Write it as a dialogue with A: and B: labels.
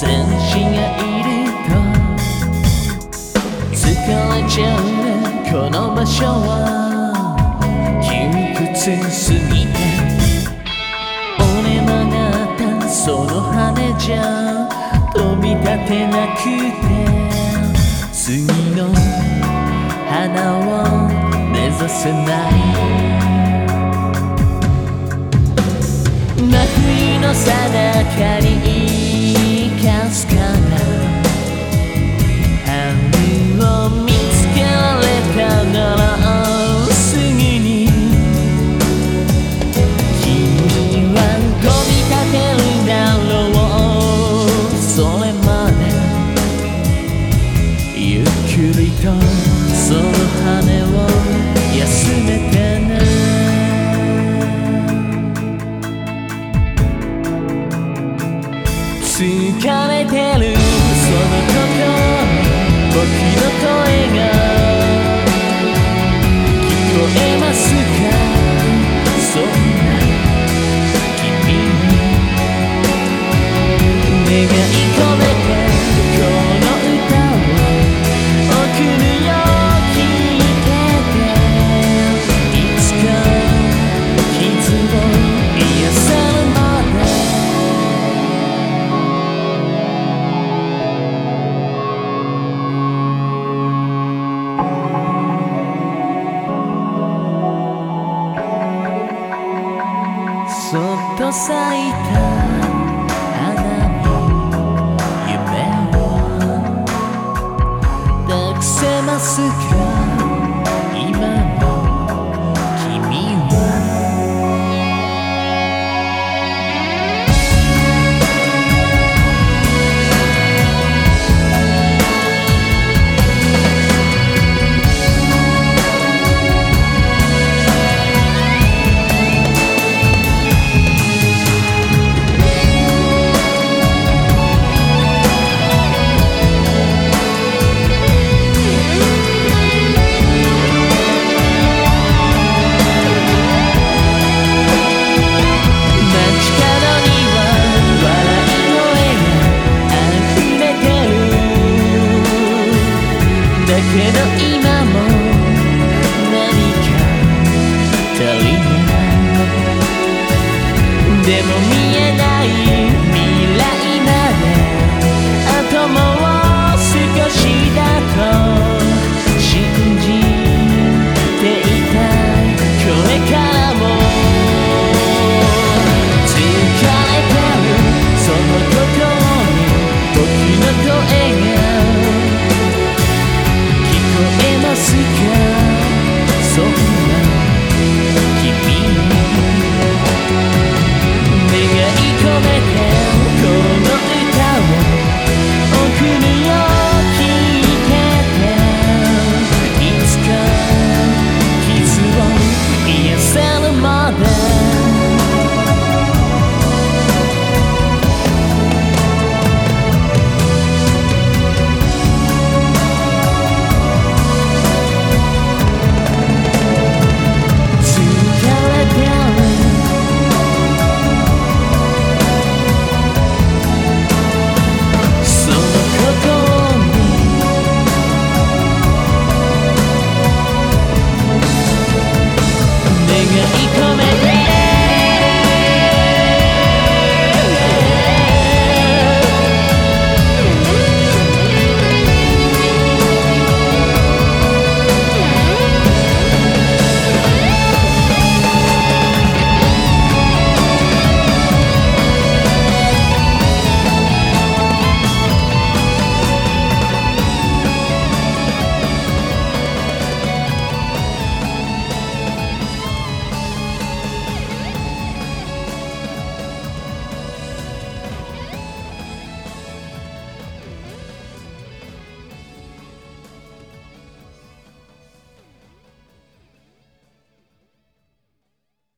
A: 戦士がいると疲れちゃうねこの場所は窮屈すぎて俺曲がったその羽じゃ飛び立てなくて次の花を目指せない。真冬のさなかにかてるその時僕の声が聞こえます。outside. でも見えない。